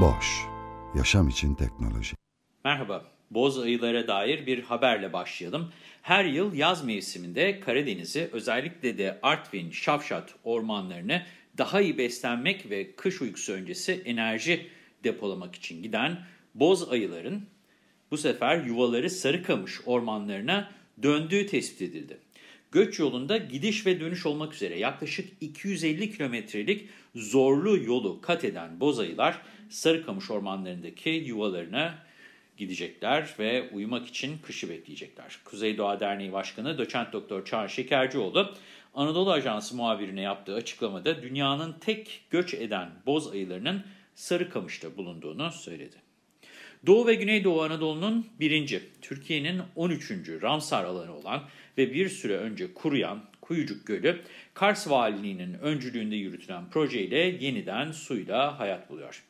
Boş, yaşam için teknoloji. Merhaba, boz ayılara dair bir haberle başlayalım. Her yıl yaz mevsiminde Karadeniz'i özellikle de Artvin, Şavşat ormanlarını daha iyi beslenmek ve kış uykusu öncesi enerji depolamak için giden boz ayıların bu sefer yuvaları Sarıkamış ormanlarına döndüğü tespit edildi. Göç yolunda gidiş ve dönüş olmak üzere yaklaşık 250 kilometrelik zorlu yolu kat eden boz ayılar Sarıkamış ormanlarındaki yuvalarına gidecekler ve uyumak için kışı bekleyecekler. Kuzey Doğa Derneği Başkanı Doçent Doktor Çağan Şekercioğlu Anadolu Ajansı muhabirine yaptığı açıklamada dünyanın tek göç eden boz ayılarının Sarıkamış'ta bulunduğunu söyledi. Doğu ve Güneydoğu Anadolu'nun birinci, Türkiye'nin 13. Ramsar alanı olan ve bir süre önce kuruyan Kuyucuk Gölü, Kars Valiliği'nin öncülüğünde yürütülen projeyle yeniden suyla hayat buluyor.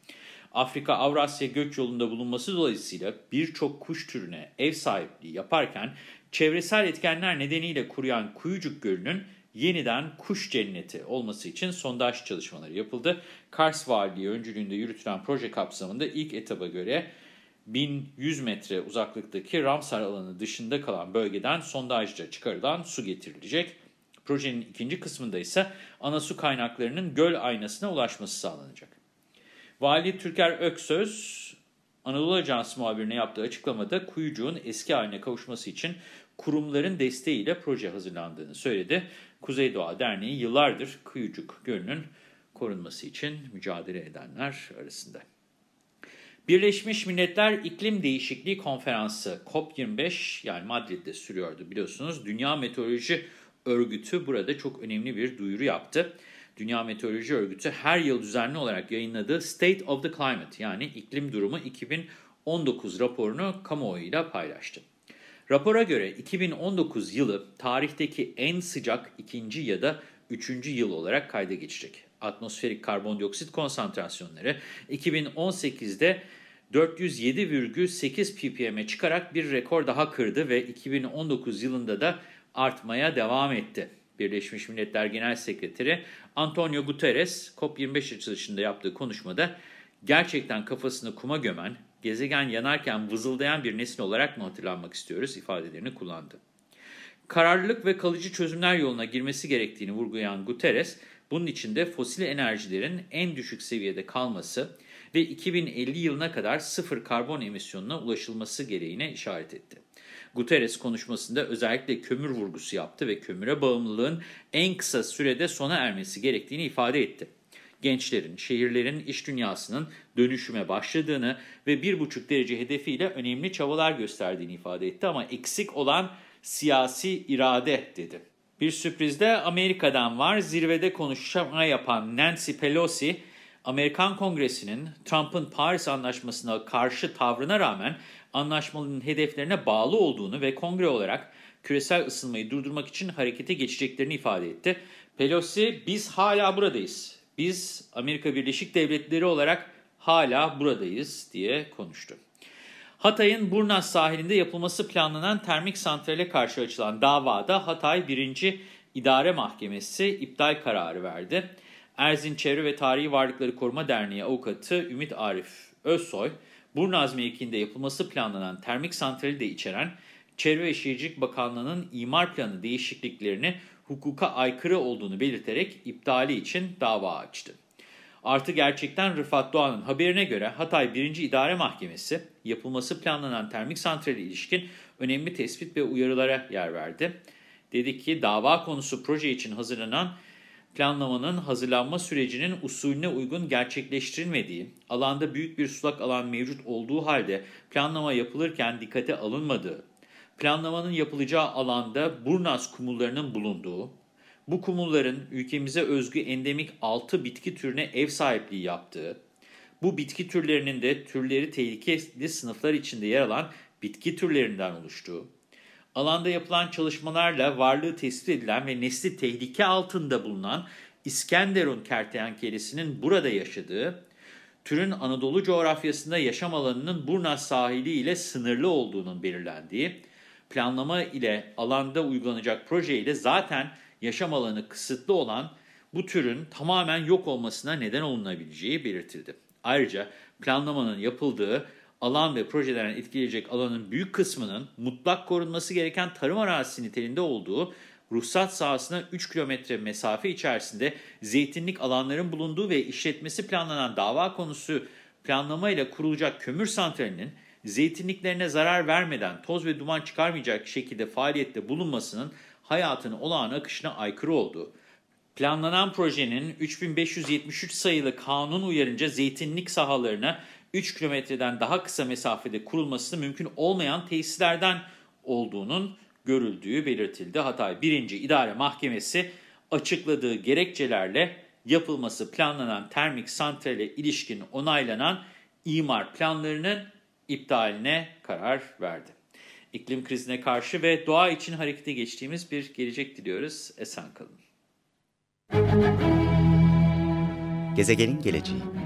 Afrika-Avrasya göç yolunda bulunması dolayısıyla birçok kuş türüne ev sahipliği yaparken çevresel etkenler nedeniyle kuruyan Kuyucuk Gölü'nün yeniden kuş cenneti olması için sondaj çalışmaları yapıldı. Kars Valiliği öncülüğünde yürütülen proje kapsamında ilk etaba göre 1100 metre uzaklıktaki Ramsar alanı dışında kalan bölgeden sondajca çıkarılan su getirilecek. Projenin ikinci kısmında ise ana su kaynaklarının göl aynasına ulaşması sağlanacak. Vali Türker Öksöz, Anadolu Ajansı muhabirine yaptığı açıklamada kuyucuğun eski haline kavuşması için kurumların desteğiyle proje hazırlandığını söyledi. Kuzey Doğa Derneği yıllardır Kuyucuk Gölü'nün korunması için mücadele edenler arasında. Birleşmiş Milletler İklim Değişikliği Konferansı COP25 yani Madrid'de sürüyordu biliyorsunuz. Dünya Meteoroloji Örgütü burada çok önemli bir duyuru yaptı. Dünya Meteoroloji Örgütü her yıl düzenli olarak yayınladığı State of the Climate yani iklim durumu 2019 raporunu kamuoyuyla paylaştı. Rapora göre 2019 yılı tarihteki en sıcak ikinci ya da üçüncü yıl olarak kayda geçecek. Atmosferik karbondioksit konsantrasyonları 2018'de 407,8 ppm'e çıkarak bir rekor daha kırdı ve 2019 yılında da artmaya devam etti. Birleşmiş Milletler Genel Sekreteri Antonio Guterres, COP25 açılışında yaptığı konuşmada gerçekten kafasını kuma gömen, gezegen yanarken vızıldayan bir nesil olarak mı hatırlanmak istiyoruz ifadelerini kullandı. Kararlılık ve kalıcı çözümler yoluna girmesi gerektiğini vurgulayan Guterres, bunun için de fosil enerjilerin en düşük seviyede kalması ve 2050 yılına kadar sıfır karbon emisyonuna ulaşılması gereğine işaret etti. Guterres konuşmasında özellikle kömür vurgusu yaptı ve kömüre bağımlılığın en kısa sürede sona ermesi gerektiğini ifade etti. Gençlerin, şehirlerin iş dünyasının dönüşüme başladığını ve 1,5 derece hedefiyle önemli çabalar gösterdiğini ifade etti ama eksik olan siyasi irade dedi. Bir sürpriz de Amerika'dan var. Zirvede konuşma yapan Nancy Pelosi, Amerikan Kongresi'nin Trump'ın Paris Anlaşması'na karşı tavrına rağmen anlaşmanın hedeflerine bağlı olduğunu ve kongre olarak küresel ısınmayı durdurmak için harekete geçeceklerini ifade etti. Pelosi, biz hala buradayız. Biz Amerika Birleşik Devletleri olarak hala buradayız diye konuştu. Hatay'ın Burnaz sahilinde yapılması planlanan termik santrale karşı açılan davada Hatay 1. İdare Mahkemesi iptal kararı verdi. Erzin Çevre ve Tarihi Varlıkları Koruma Derneği avukatı Ümit Arif Özsoy, Burnaz mevkiinde yapılması planlanan termik santrali de içeren Çevre ve Şehircilik Bakanlığı'nın imar planı değişikliklerini hukuka aykırı olduğunu belirterek iptali için dava açtı. Artı gerçekten Rıfat Doğan'ın haberine göre Hatay 1. İdare Mahkemesi yapılması planlanan termik santrale ilişkin önemli tespit ve uyarılara yer verdi. Dedi ki dava konusu proje için hazırlanan planlamanın hazırlanma sürecinin usulüne uygun gerçekleştirilmediği, alanda büyük bir sulak alan mevcut olduğu halde planlama yapılırken dikkate alınmadığı, planlamanın yapılacağı alanda Burnaz kumullarının bulunduğu, Bu kumulların ülkemize özgü endemik 6 bitki türüne ev sahipliği yaptığı, bu bitki türlerinin de türleri tehlikeli sınıflar içinde yer alan bitki türlerinden oluştuğu, alanda yapılan çalışmalarla varlığı tespit edilen ve nesli tehlike altında bulunan İskenderun kertenkelesinin burada yaşadığı, türün Anadolu coğrafyasında yaşam alanının Burnas sahili ile sınırlı olduğunun belirlendiği, planlama ile alanda uygulanacak proje ile zaten yaşam alanı kısıtlı olan bu türün tamamen yok olmasına neden olunabileceği belirtildi. Ayrıca planlamanın yapıldığı alan ve projeden etkileyecek alanın büyük kısmının mutlak korunması gereken tarım arazisi niteliğinde olduğu, ruhsat sahasına 3 kilometre mesafe içerisinde zeytinlik alanların bulunduğu ve işletmesi planlanan dava konusu planlamayla kurulacak kömür santralinin zeytinliklerine zarar vermeden toz ve duman çıkarmayacak şekilde faaliyette bulunmasının hayatın olağan akışına aykırı olduğu, planlanan projenin 3573 sayılı kanun uyarınca zeytinlik sahalarına 3 kilometreden daha kısa mesafede kurulması mümkün olmayan tesislerden olduğunun görüldüğü belirtildi. Hatay 1. İdare Mahkemesi açıkladığı gerekçelerle yapılması planlanan termik santrale ilişkin onaylanan imar planlarının iptaline karar verdi. İklim krizine karşı ve doğa için harekete geçtiğimiz bir gelecek diliyoruz. Esen kalın. Gezegenin geleceği